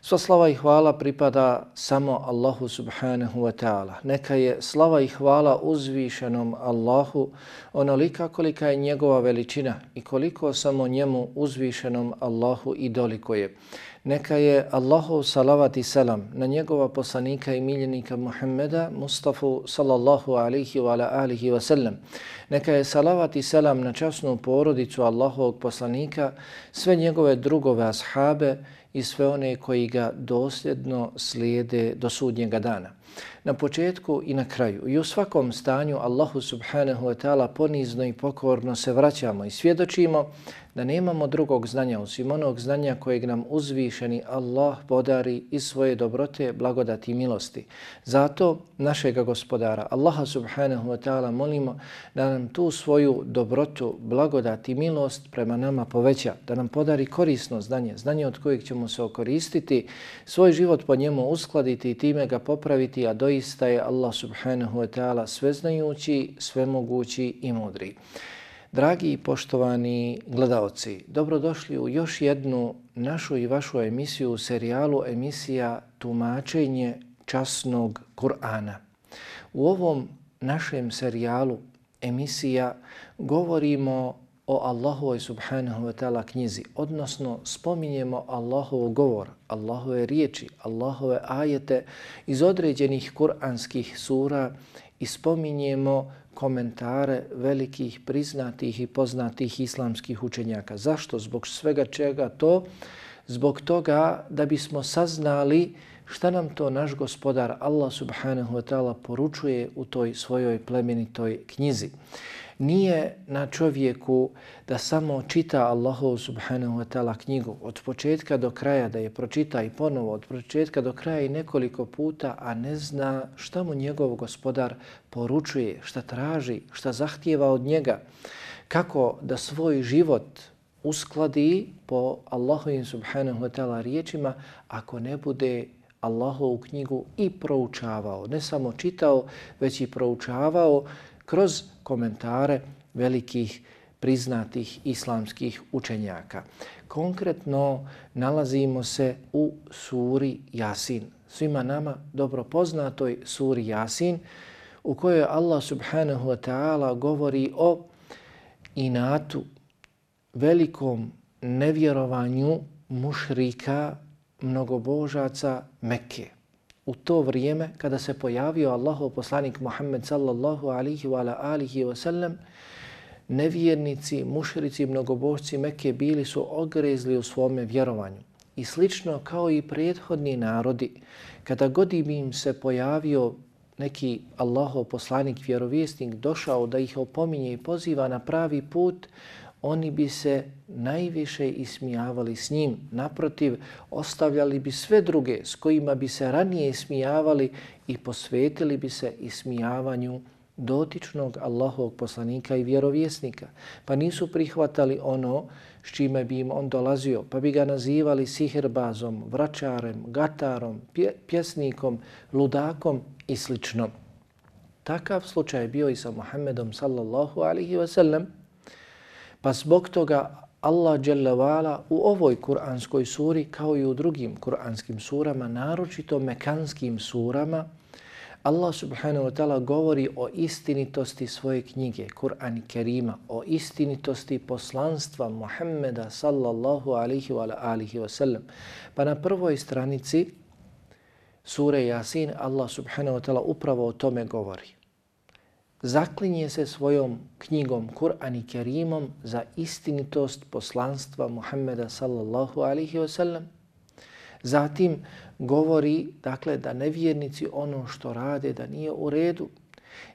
Sva slava i hvala pripada samo Allahu subhanahu wa ta'ala. Neka je slava i hvala uzvišenom Allahu onolika kolika je njegova veličina i koliko samo njemu uzvišenom Allahu i doliko je. Neka je Allahu salavat i selam na njegova poslanika i miljenika Muhammeda Mustafa sallallahu alihi wa alihi wa sallam. Neka je salavat i selam na časnu porodicu Allahovog poslanika, sve njegove drugove ashabe, i sve one koji ga dosljedno slijede do sudnjega dana. Na početku i na kraju i u svakom stanju Allahu subhanahu wa ta'ala ponizno i pokorno se vraćamo i svjedočimo da nemamo drugog znanja osim onog znanja kojeg nam uzvišeni Allah podari iz svoje dobrote, blagodati i milosti. Zato našega gospodara Allaha subhanahu wa ta'ala molimo da nam tu svoju dobrotu, blagodati i milost prema nama poveća, da nam podari korisno znanje, znanje od kojeg ćemo se okoristiti, svoj život po njemu uskladiti i time ga popraviti, a doista je Allah subhanahu wa ta'ala sveznajući, svemogući i mudri. Dragi i poštovani gledalci, dobrodošli u još jednu našu i vašu emisiju u serijalu emisija Tumačenje časnog Kur'ana. U ovom našem serijalu emisija govorimo o Allahovoj subhanahu wa ta'ala knjizi, odnosno spominjemo Allahov govor, Allahove riječi, Allahove ajete iz određenih kuranskih sura i spominjemo komentare velikih, priznatih i poznatih islamskih učenjaka. Zašto? Zbog svega čega to? Zbog toga da bismo saznali šta nam to naš gospodar Allah subhanahu wa ta'ala poručuje u toj svojoj plemenitoj knjizi nije na čovjeku da samo čita Allahu subhanahu wa ta'ala knjigu od početka do kraja, da je pročita i ponovo od početka do kraja i nekoliko puta, a ne zna šta mu njegov gospodar poručuje, šta traži, šta zahtijeva od njega, kako da svoj život uskladi po Allahovim subhanahu wa ta'ala riječima ako ne bude Allahovu knjigu i proučavao. Ne samo čitao, već i proučavao kroz komentare velikih priznatih islamskih učenjaka. Konkretno nalazimo se u suri Jasin. Svima nama dobro poznatoj suri Jasin u kojoj Allah subhanahu wa ta'ala govori o inatu, velikom nevjerovanju mušrika, mnogobožaca Mekke u to vrijeme kada se pojavio Allahov poslanik Muhammed sallallahu alihi wa alihi wa sallam, nevjernici, mušrici, mnogobožci Mekke bili su ogrezli u svome vjerovanju. I slično kao i prethodni narodi, kada god im se pojavio neki Allahov poslanik, vjerovjesnik, došao da ih opominje i poziva na pravi put, oni bi se najviše ismijavali s njim. Naprotiv, ostavljali bi sve druge s kojima bi se ranije ismijavali i posvetili bi se ismijavanju dotičnog Allahovog poslanika i vjerovjesnika. Pa nisu prihvatali ono s čime bi im on dolazio, pa bi ga nazivali sihirbazom, vračarem, gatarom, pjesnikom, ludakom i sličnom. Takav slučaj je bio i sa Muhammedom sallallahu alihi wasallam. Pa zbog toga Allah Đelevala u ovoj kuranskoj suri kao i u drugim kuranskim surama, naročito mekanskim surama, Allah subhanahu wa ta'ala govori o istinitosti svoje knjige, Kur'an i Kerima, o istinitosti poslanstva Muhammeda sallallahu alihi wa alihi wa sallam. Pa na prvoj stranici sure Yasin Allah subhanahu wa ta'ala upravo o tome govori. Zaklinje se svojom knjigom Kur'an i Kerimom za istinitost poslanstva Muhammeda sallallahu alihi wa sallam. Zatim govori dakle da nevjernici ono što rade da nije u redu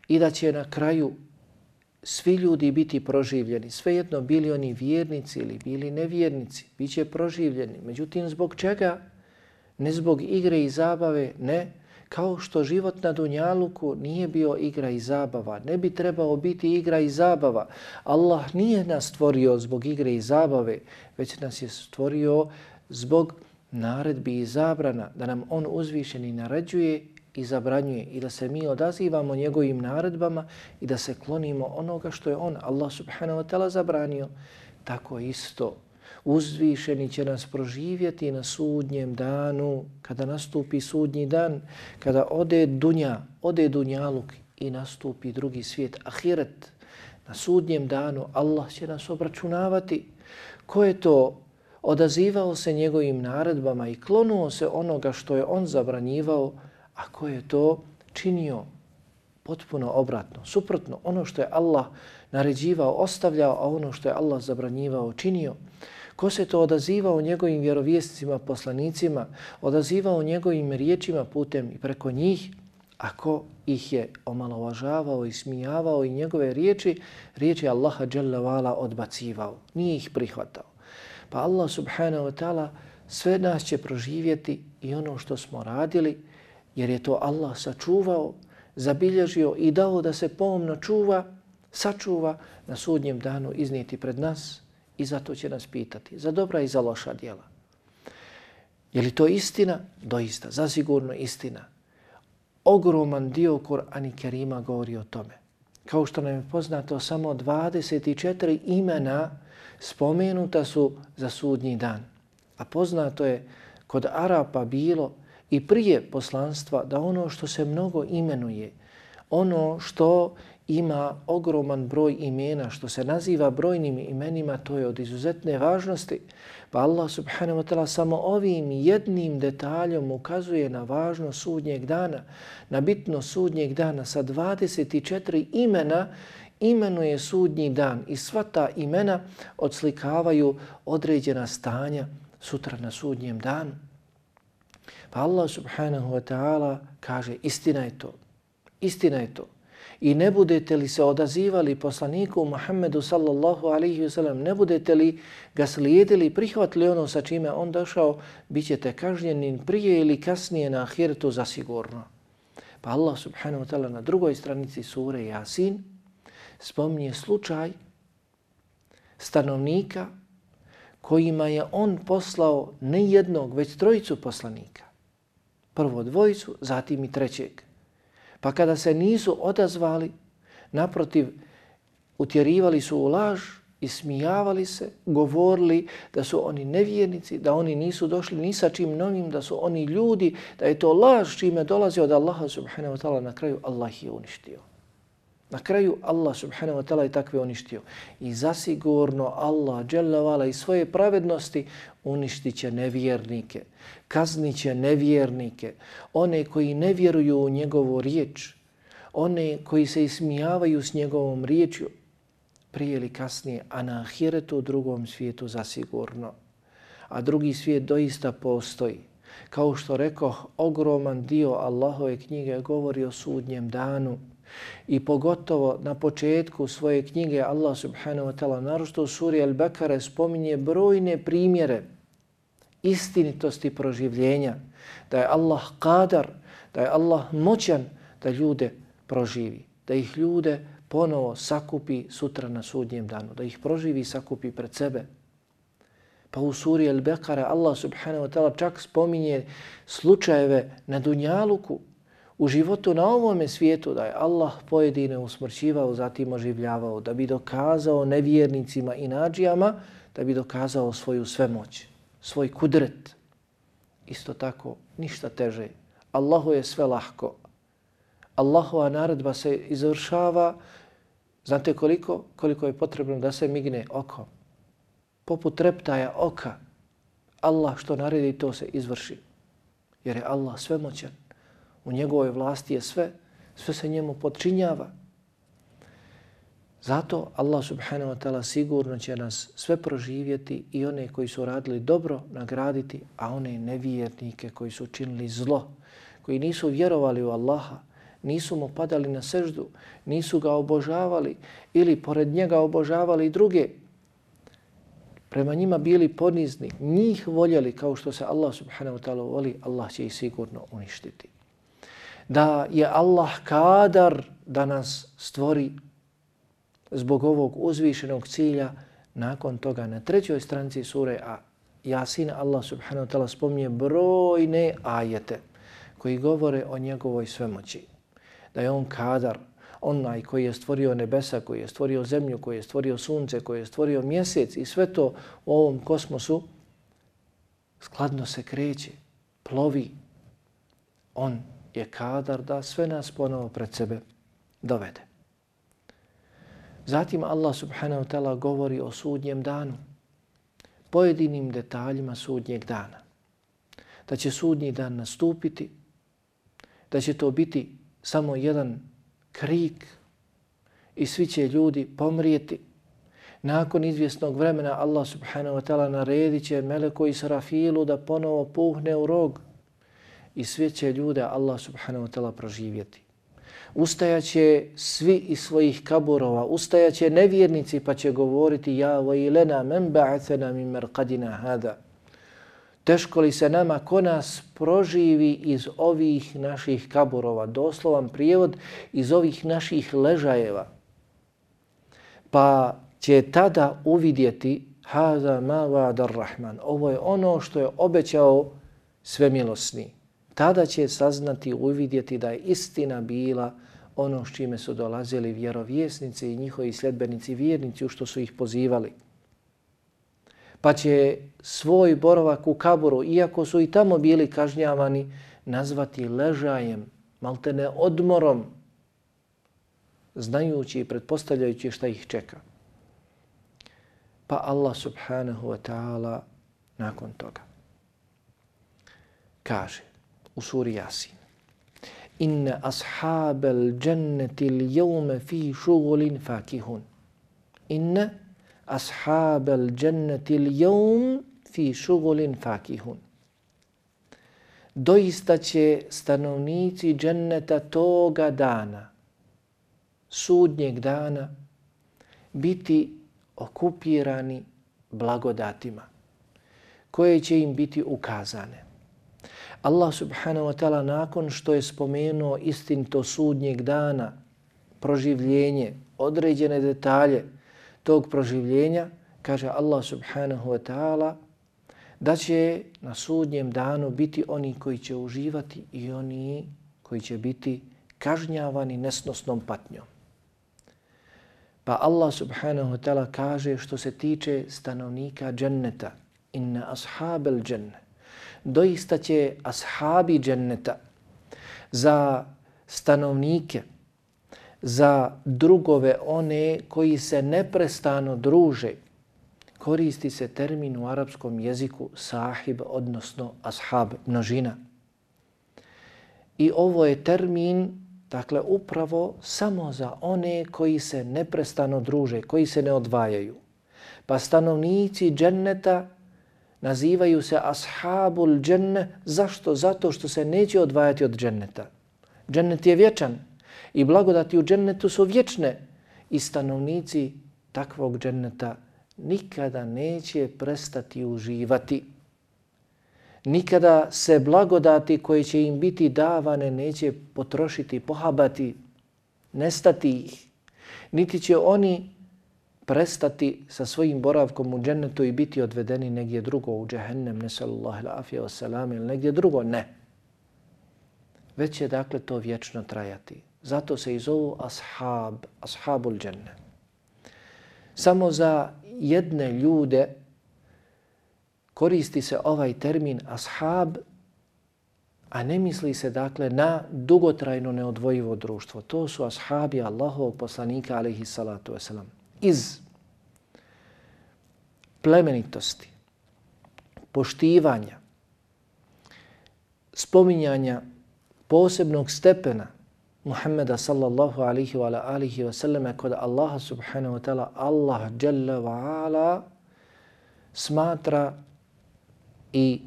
i da će na kraju svi ljudi biti proživljeni. Svejedno bili oni vjernici ili bili nevjernici, bit će proživljeni. Međutim, zbog čega? Ne zbog igre i zabave, ne. Kao što život na Dunjaluku nije bio igra i zabava, ne bi trebao biti igra i zabava. Allah nije nas stvorio zbog igre i zabave, već nas je stvorio zbog naredbi i zabrana da nam on uzvišeni naređuje i zabranjuje i da se mi odazivamo njegovim naredbama i da se klonimo onoga što je on, Allah subhanahu wa ta'ala, zabranio. Tako isto uzvišeni će nas proživjeti na sudnjem danu, kada nastupi sudnji dan, kada ode dunja, ode dunjaluk i nastupi drugi svijet, ahiret. Na sudnjem danu Allah će nas obračunavati. Ko je to odazivao se njegovim naredbama i klonuo se onoga što je on zabranjivao, a ko je to činio potpuno obratno, suprotno, ono što je Allah naređivao, ostavljao, a ono što je Allah zabranjivao, činio. Ko se to odazivao njegovim vjerovjesnicima, poslanicima, odazivao njegovim riječima putem i preko njih, ako ih je omalovažavao i smijavao i njegove riječi, riječi Allaha odbacivao, nije ih prihvatao. Pa Allah subhanahu wa ta'ala sve nas će proživjeti i ono što smo radili, jer je to Allah sačuvao, zabilježio i dao da se pomno čuva, sačuva na sudnjem danu iznijeti pred nas i zato će nas pitati za dobra i za loša djela. Je li to istina? Doista, zasigurno istina. Ogroman dio Kur'ani Kerima govori o tome. Kao što nam je poznato, samo 24 imena spomenuta su za sudnji dan. A poznato je kod Arapa bilo i prije poslanstva da ono što se mnogo imenuje, ono što ima ogroman broj imena, što se naziva brojnim imenima, to je od izuzetne važnosti. Pa Allah subhanahu wa ta'ala samo ovim jednim detaljom ukazuje na važnost sudnjeg dana, na bitno sudnjeg dana sa 24 imena imenuje sudnji dan i sva ta imena odslikavaju određena stanja sutra na sudnjem danu. Pa Allah subhanahu wa ta'ala kaže istina je to, istina je to. I ne budete li se odazivali poslaniku Muhammedu sallallahu alaihi wa sallam, ne budete li ga slijedili, prihvatili ono sa čime on došao, bit ćete kažnjeni prije ili kasnije na ahiretu zasigurno. Pa Allah subhanahu wa ta'ala na drugoj stranici sure Yasin spominje slučaj stanovnika kojima je on poslao ne jednog, već trojicu poslanika. Prvo dvojicu, zatim i trećeg. Pa kada se nisu odazvali, naprotiv, utjerivali su u laž i smijavali se, govorili da su oni nevjernici, da oni nisu došli ni sa čim novim, da su oni ljudi, da je to laž čime dolazi od Allaha subhanahu wa ta'ala na kraju, Allah je uništio. Na kraju Allah subhanahu wa ta'ala je takve uništio. I zasigurno Allah dželavala i svoje pravednosti uništit će nevjernike, kaznit će nevjernike, one koji ne vjeruju u njegovu riječ, one koji se ismijavaju s njegovom riječju, prije ili kasnije, a na ahiretu u drugom svijetu zasigurno. A drugi svijet doista postoji. Kao što rekao, ogroman dio Allahove knjige govori o sudnjem danu, I pogotovo na početku svoje knjige Allah subhanahu wa ta'ala, narošto u suri Al-Bakara, spominje brojne primjere istinitosti proživljenja, da je Allah kadar, da je Allah moćan da ljude proživi, da ih ljude ponovo sakupi sutra na sudnjem danu, da ih proživi i sakupi pred sebe. Pa u suri Al-Bekara Allah subhanahu wa ta'ala čak spominje slučajeve na Dunjaluku, u životu na ovome svijetu da je Allah pojedine usmrćivao, zatim oživljavao, da bi dokazao nevjernicima i nađijama, da bi dokazao svoju svemoć, svoj kudret. Isto tako, ništa teže. Allahu je sve lahko. Allahova naredba se izvršava, znate koliko? Koliko je potrebno da se migne oko. Poput reptaja oka. Allah što naredi, to se izvrši. Jer je Allah svemoćan. U njegovoj vlasti je sve, sve se njemu podčinjava. Zato Allah subhanahu wa ta'ala sigurno će nas sve proživjeti i one koji su radili dobro nagraditi, a one nevjernike koji su činili zlo, koji nisu vjerovali u Allaha, nisu mu padali na seždu, nisu ga obožavali ili pored njega obožavali druge, prema njima bili ponizni, njih voljeli kao što se Allah subhanahu wa ta'ala voli, Allah će ih sigurno uništiti. Da je Allah kadar da nas stvori zbog ovog uzvišenog cilja, nakon toga na trećoj stranci sure A Jasin Allah subhanahu wa ta'ala spominje brojne ajete koji govore o njegovoj svemoći. Da je on kadar, onaj koji je stvorio nebesa, koji je stvorio zemlju, koji je stvorio sunce, koji je stvorio mjesec i sve to u ovom kosmosu skladno se kreće, plovi. On je kadar da sve nas ponovo pred sebe dovede. Zatim Allah subhanahu wa ta'ala govori o sudnjem danu, pojedinim detaljima sudnjeg dana. Da će sudnji dan nastupiti, da će to biti samo jedan krik i svi će ljudi pomrijeti. Nakon izvjesnog vremena Allah subhanahu wa ta'ala naredit će Meleko Israfilu da ponovo puhne u rog i sve će ljude Allah subhanahu wa ta'ala proživjeti. Ustajaće svi iz svojih kaburova, ustajaće nevjernici pa će govoriti Ja vajlena men ba'athena min merqadina hada. Teško li se nama ko nas proživi iz ovih naših kaburova? Doslovan prijevod iz ovih naših ležajeva. Pa će tada uvidjeti Hada ma wa'ada rahman. Ovo je ono što je obećao svemilosni. Tada će saznati, uvidjeti da je istina bila ono s čime su dolazili vjerovjesnici i njihovi sljedbenici vjernici u što su ih pozivali pa će svoj boravak u kaburu, iako su i tamo bili kažnjavani, nazvati ležajem, maltene odmorom, znajući i pretpostavljajući šta ih čeka. Pa Allah subhanahu wa ta'ala nakon toga kaže u suri Yasin Inna ashabel dženneti li fi šugulin fakihun. Inna ashabel dženneti ljevm al-yawm fi šugulin fakihun. Doista će stanovnici dženneta toga dana, sudnjeg dana, biti okupirani blagodatima koje će im biti ukazane. Allah subhanahu wa ta'ala nakon što je spomenuo istinto sudnjeg dana, proživljenje, određene detalje, tog proživljenja, kaže Allah subhanahu wa ta'ala, da će na sudnjem danu biti oni koji će uživati i oni koji će biti kažnjavani nesnosnom patnjom. Pa Allah subhanahu wa ta'ala kaže što se tiče stanovnika dženneta, inna ashabel dženne, doista će ashabi dženneta za stanovnike, za drugove one koji se neprestano druže. Koristi se termin u arapskom jeziku sahib, odnosno ashab, množina. I ovo je termin, dakle, upravo samo za one koji se neprestano druže, koji se ne odvajaju. Pa stanovnici dženneta nazivaju se ashabul dženne. Zašto? Zato što se neće odvajati od dženneta. Džennet je vječan, i blagodati u džennetu su vječne i stanovnici takvog dženneta nikada neće prestati uživati. Nikada se blagodati koje će im biti davane neće potrošiti, pohabati, nestati ih. Niti će oni prestati sa svojim boravkom u džennetu i biti odvedeni negdje drugo u džehennem, ne sallallahu alaihi wa ili negdje drugo, ne već će dakle to vječno trajati. Zato se i zovu ashab, ashabul dženne. Samo za jedne ljude koristi se ovaj termin ashab, a ne misli se dakle na dugotrajno neodvojivo društvo. To su ashabi Allahovog poslanika alaihi salatu wasalam. Iz plemenitosti, poštivanja, spominjanja posebnog stepena Muhammeda sallallahu alihi wa alihi wa sallame kod Allaha subhanahu wa ta'ala Allah jalla wa ala smatra i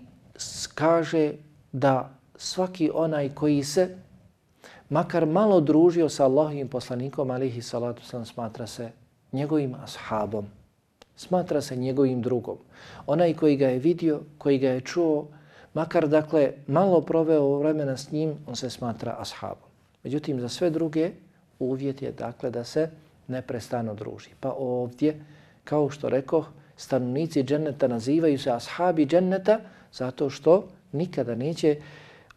kaže da svaki onaj koji se makar malo družio sa Allahovim poslanikom alihi salatu sallam smatra se njegovim ashabom. Smatra se njegovim drugom. Onaj koji ga je vidio koji ga je čuo makar dakle malo proveo vremena s njim on se smatra ashabom. Međutim za sve druge uvjet je dakle da se neprestano druži. Pa ovdje kao što rekao stanovnici dženneta nazivaju se ashabi dženneta zato što nikada neće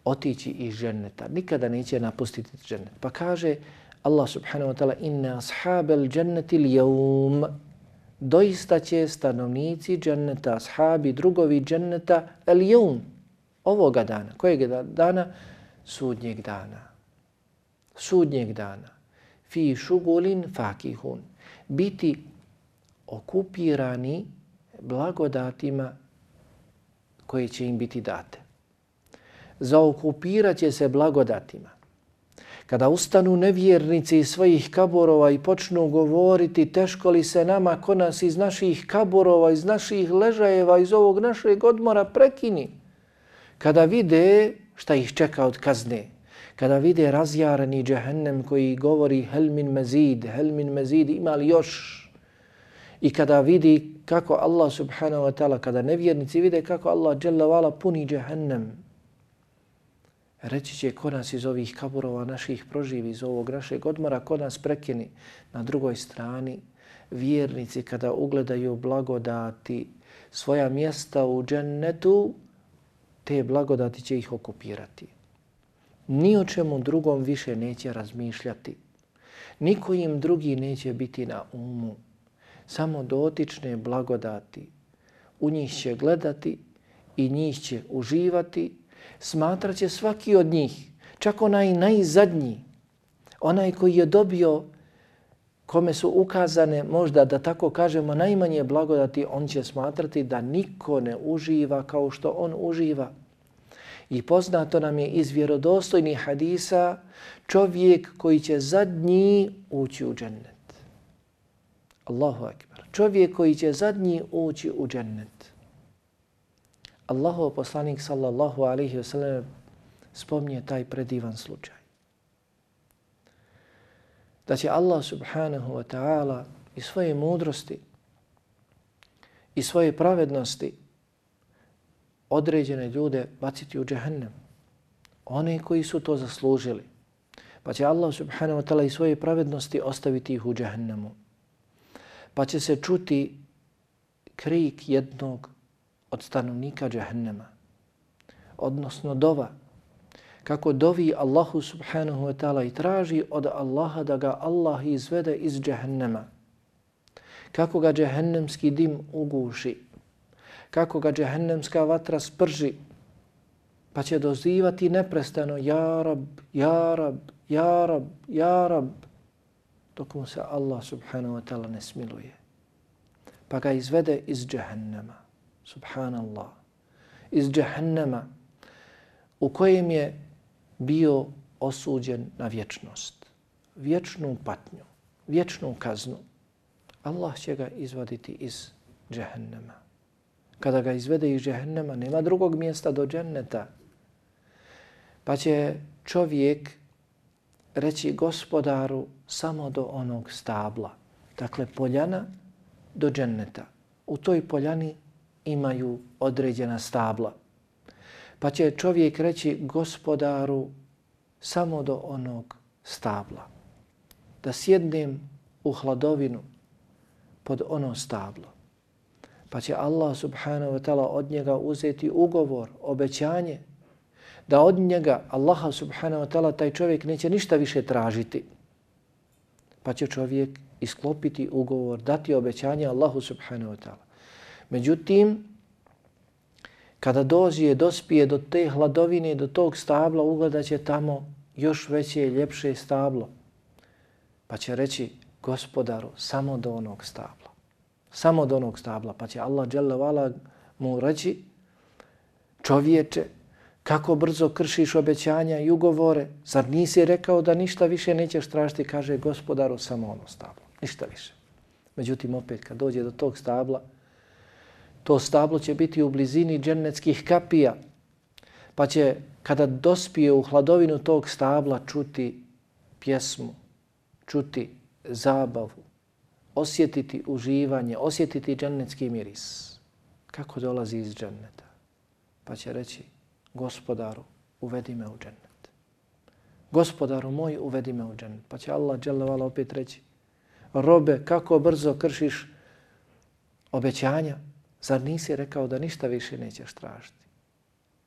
otići iz dženneta, nikada neće napustiti džennet. Pa kaže Allah subhanahu wa ta'ala inna ashabel dženneti lijevum doista će stanovnici dženneta, ashabi, drugovi dženneta lijevum ovoga dana. Kojeg dana? Sudnjeg dana. Sudnjeg dana. Fi šugulin fakihun. Biti okupirani blagodatima koje će im biti date. Zaokupirat će se blagodatima. Kada ustanu nevjernici iz svojih kaborova i počnu govoriti teško li se nama ko nas iz naših kaborova, iz naših ležajeva, iz ovog našeg odmora prekini. Kada vide šta ih čeka od kazne, kada vide razjarani džehennem koji govori hel min mezid, hel min mezid, ima li još? I kada vidi kako Allah subhanahu wa ta'ala, kada nevjernici vide kako Allah jalla vala puni džehennem, reći će ko nas iz ovih kaburova naših proživi, iz ovog našeg odmora, ko nas prekini. Na drugoj strani, vjernici kada ugledaju blagodati svoja mjesta u džennetu, te blagodati će ih okupirati. Ni o čemu drugom više neće razmišljati. Niko im drugi neće biti na umu samo dotične blagodati. U njih će gledati i njih će uživati. Smatrat će svaki od njih, čak onaj najzadnji, onaj koji je dobio kome su ukazane možda da tako kažemo najmanje blagodati, on će smatrati da niko ne uživa kao što on uživa. I poznato nam je iz vjerodostojnih hadisa čovjek koji će zadnji ući u džennet. Allahu akbar. Čovjek koji će zadnji ući u džennet. Allahov poslanik sallallahu alaihi wa sallam spomnije taj predivan slučaj. Da će Allah subhanahu wa ta'ala i svoje mudrosti i svoje pravednosti određene ljude baciti u džehennem. One koji su to zaslužili. Pa će Allah subhanahu wa ta'ala i svoje pravednosti ostaviti ih u džehennemu. pa će se čuti krik jednog od stanovnika džahennema, odnosno dova, kako dovi Allahu subhanahu wa ta'ala i traži od Allaha da ga Allah izvede iz džahennema, kako ga džahennemski dim uguši, kako ga džahennemska vatra sprži, pa će dozivati neprestano Ja Rab, Ja Rab, Ja Rab, Ja Rab, dok mu se Allah subhanahu wa ta'ala ne smiluje. Pa ga izvede iz džahennema. Subhanallah. Iz džahennema u kojem je bio osuđen na vječnost. Vječnu patnju, vječnu kaznu. Allah će ga izvaditi iz džahennema. Kada ga izvede iz džahennema, nema drugog mjesta do dženneta. Pa će čovjek reći gospodaru samo do onog stabla. Dakle, poljana do dženneta. U toj poljani imaju određena stabla. Pa će čovjek reći gospodaru samo do onog stabla. Da sjednem u hladovinu pod ono stablo. Pa će Allah subhanahu wa ta'ala od njega uzeti ugovor, obećanje da od njega Allaha subhanahu wa ta'ala taj čovjek neće ništa više tražiti. Pa će čovjek isklopiti ugovor, dati obećanje Allahu subhanahu wa ta'ala. Međutim, kada dođe, dospije do te hladovine, do tog stabla, ugledat će tamo još veće i ljepše stablo. Pa će reći, gospodaru, samo do onog stabla. Samo do onog stabla. Pa će Allah dželle mu reći, čovječe, kako brzo kršiš obećanja i ugovore, zar nisi rekao da ništa više nećeš tražiti, kaže gospodaru, samo ono stablo, ništa više. Međutim, opet, kad dođe do tog stabla, to stablo će biti u blizini džennetskih kapija, pa će, kada dospije u hladovinu tog stabla, čuti pjesmu, čuti zabavu, osjetiti uživanje, osjetiti džennetski miris. Kako dolazi iz dženneta? Pa će reći, gospodaru, uvedi me u džennet. Gospodaru moj, uvedi me u džennet. Pa će Allah dželevala opet reći, robe, kako brzo kršiš obećanja, zar nisi rekao da ništa više nećeš tražiti?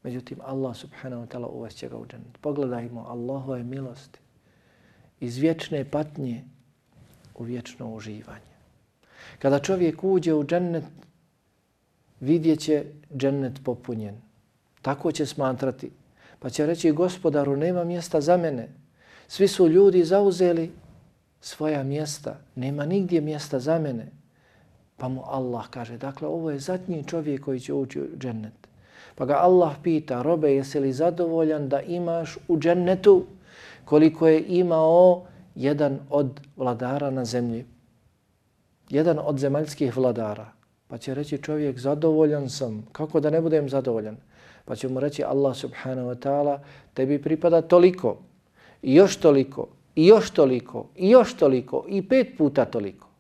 Međutim, Allah subhanahu wa ta'ala uvešće ga u džennet. Pogledajmo Allahove milosti iz vječne patnje u vječno uživanje. Kada čovjek uđe u džennet, vidjet će džennet popunjen. Tako će smatrati. Pa će reći, gospodaru, nema mjesta za mene. Svi su ljudi zauzeli svoja mjesta. Nema nigdje mjesta za mene. Pa mu Allah kaže, dakle, ovo je zadnji čovjek koji će ući u džennet. Pa ga Allah pita, robe, jesi li zadovoljan da imaš u džennetu koliko je imao jedan od vladara na zemlji? Jedan od zemaljskih vladara. Pa će reći čovjek, zadovoljan sam. Kako da ne budem zadovoljan? Pa će mu reći Allah subhanahu wa ta'ala, tebi pripada toliko, i još toliko, i još toliko, i još toliko, i pet puta toliko.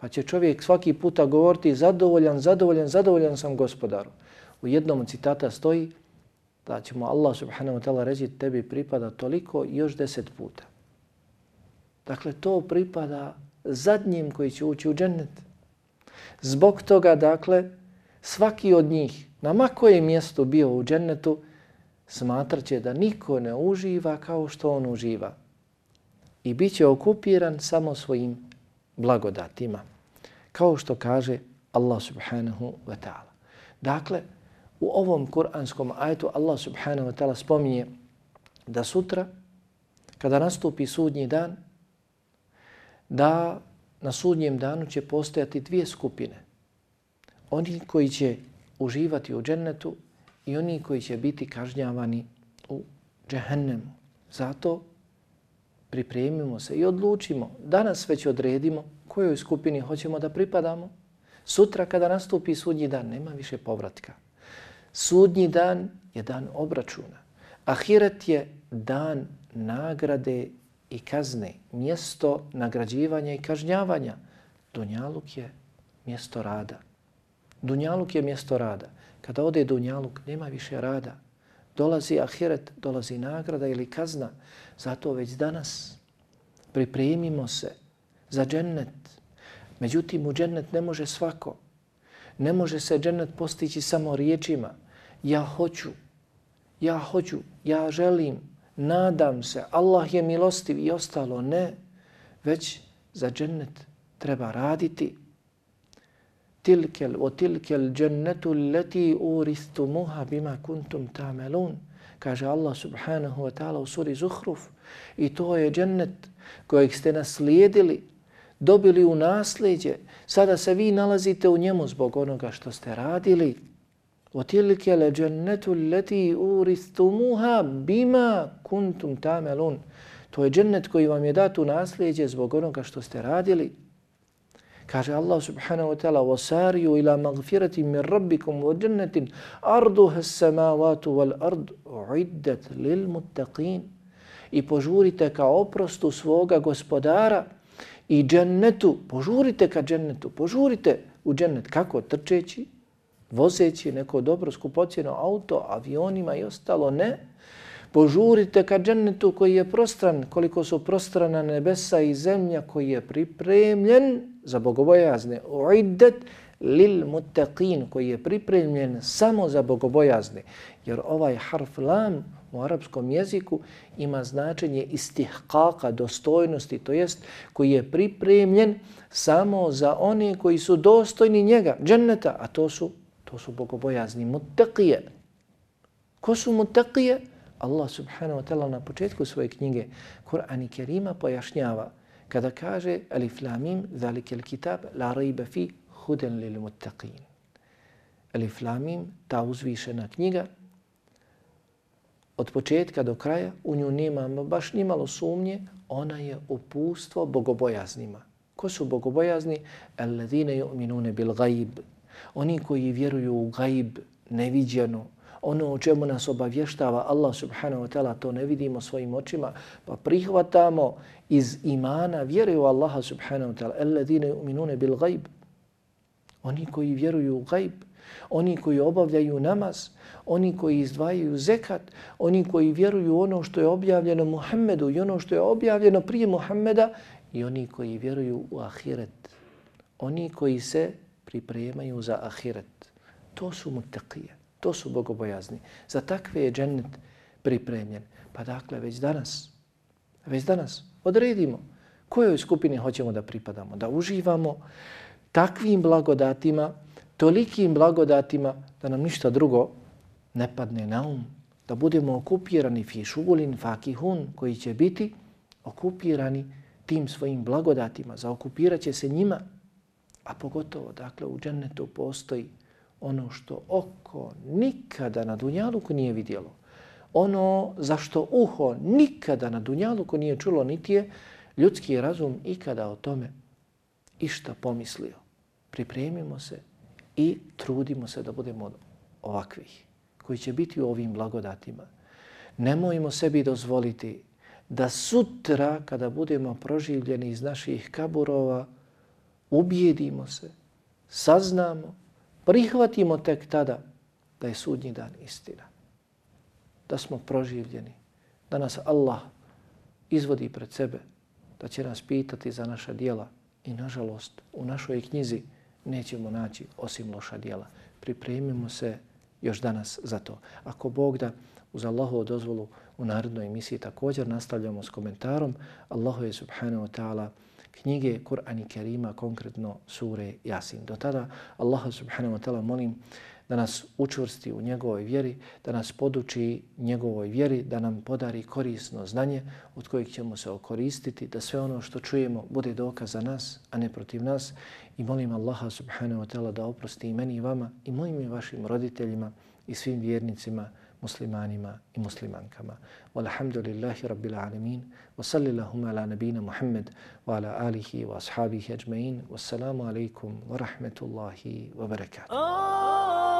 Pa će čovjek svaki puta govoriti zadovoljan, zadovoljan, zadovoljan sam gospodaru. U jednom citata stoji da će mu Allah subhanahu wa ta'ala reći tebi pripada toliko još deset puta. Dakle, to pripada zadnjim koji će ući u džennet. Zbog toga, dakle, svaki od njih na makoje mjesto bio u džennetu, smatraće da niko ne uživa kao što on uživa. I bit će okupiran samo svojim blagodatima. Kao što kaže Allah subhanahu wa ta'ala. Dakle, u ovom kuranskom ajetu Allah subhanahu wa ta'ala spominje da sutra, kada nastupi sudnji dan, da na sudnjem danu će postojati dvije skupine. Oni koji će uživati u džennetu i oni koji će biti kažnjavani u džehennemu. Zato pripremimo se i odlučimo, danas već odredimo kojoj skupini hoćemo da pripadamo. Sutra kada nastupi sudnji dan, nema više povratka. Sudnji dan je dan obračuna. Ahiret je dan nagrade i kazne, mjesto nagrađivanja i kažnjavanja. Dunjaluk je mjesto rada. Dunjaluk je mjesto rada. Kada ode Dunjaluk, nema više rada. Dolazi ahiret, dolazi nagrada ili kazna. Zato već danas pripremimo se za džennet. Međutim, u džennet ne može svako. Ne može se džennet postići samo riječima. Ja hoću, ja hoću, ja želim, nadam se, Allah je milostiv i ostalo. Ne, već za džennet treba raditi, tilkel o tilkel džennetu leti uristumuha bima kuntum tamelun. Kaže Allah subhanahu wa ta'ala u suri Zuhruf. I to je džennet kojeg ste naslijedili, dobili u nasljeđe. Sada se vi nalazite u njemu zbog onoga što ste radili. O tilkel džennetu leti uristumuha bima kuntum tamelun. To je džennet koji vam je dat u nasljeđe zbog onoga što ste radili. Kaže Allah subhanahu wa ta'ala وَسَارِيُوا إِلَى مَغْفِرَةٍ مِّن رَبِّكُمْ وَجَنَّةٍ أَرْضُهَ السَّمَاوَاتُ وَالْأَرْضُ عِدَّتْ لِلْمُتَّقِينَ I požurite ka oprostu svoga gospodara i džennetu. Požurite ka džennetu. Požurite u džennet. Kako? Trčeći, vozeći neko dobro skupocjeno auto, avionima i ostalo. Ne. Požurite ka džennetu koji je prostran, koliko su prostrana nebesa i zemlja koji je pripremljen za bogobojazne. Uiddet lil mutaqin koji je pripremljen samo za bogobojazne. Jer ovaj harf lam u arapskom jeziku ima značenje istihkaka, dostojnosti, to jest koji je pripremljen samo za one koji su dostojni njega, dženneta, a to su, to su bogobojazni, mutaqije. Ko su mutaqije? Allah subhanahu wa ta'ala na početku svoje knjige Kur'an i Kerima pojašnjava kada kaže Alif Lamim, zalike il kitab, la rejba fi, huden lil muttaqin. Alif Lamim, ta uzvišena knjiga, od početka do kraja, u nju nema baš ni malo sumnje, ona je upustvo bogobojaznima. Ko su bogobojazni? Alladine yu'minune bil gajib. Oni koji vjeruju u gajib, neviđeno, ono o čemu nas obavještava Allah subhanahu wa ta'ala, to ne vidimo svojim očima, pa prihvatamo iz imana vjere u Allaha subhanahu wa ta'ala. Alladine uminune bil gajb, Oni koji vjeruju u gajb, oni koji obavljaju namaz, oni koji izdvajaju zekat, oni koji vjeruju ono što je objavljeno Muhammedu i ono što je objavljeno prije Muhammeda i oni koji vjeruju u ahiret. Oni koji se pripremaju za ahiret. To su mutaqije to su bogobojazni. Za takve je džennet pripremljen. Pa dakle, već danas, već danas odredimo kojoj skupini hoćemo da pripadamo, da uživamo takvim blagodatima, tolikim blagodatima da nam ništa drugo ne padne na um, da budemo okupirani fi šugulin fakihun koji će biti okupirani tim svojim blagodatima, zaokupirat će se njima, a pogotovo, dakle, u džennetu postoji ono što oko nikada na Dunjaluku nije vidjelo. Ono za što uho nikada na Dunjaluku nije čulo, niti je ljudski razum ikada o tome išta pomislio. Pripremimo se i trudimo se da budemo ovakvih koji će biti u ovim blagodatima. Nemojmo sebi dozvoliti da sutra kada budemo proživljeni iz naših kaburova ubijedimo se, saznamo, prihvatimo tek tada da je sudnji dan istina. Da smo proživljeni, da nas Allah izvodi pred sebe, da će nas pitati za naša dijela i nažalost u našoj knjizi nećemo naći osim loša dijela. Pripremimo se još danas za to. Ako Bog da uz Allahovu dozvolu u narodnoj emisiji također nastavljamo s komentarom Allahu je subhanahu wa ta'ala knjige Kur'an i Kerima, konkretno sure Yasin. Do tada Allah subhanahu wa ta'ala molim da nas učvrsti u njegovoj vjeri, da nas poduči njegovoj vjeri, da nam podari korisno znanje od kojeg ćemo se okoristiti, da sve ono što čujemo bude dokaz za nas, a ne protiv nas. I molim Allaha subhanahu wa ta'ala da oprosti i meni i vama i mojim i vašim roditeljima i svim vjernicima, muslimanima i muslimankama. Walhamdulillahi rabbil alemin. Wa sallillahumma ala nabina Muhammad wa ala alihi wa ashabihi ajma'in. Wassalamu alaikum wa rahmetullahi wa barakatuh. Oh!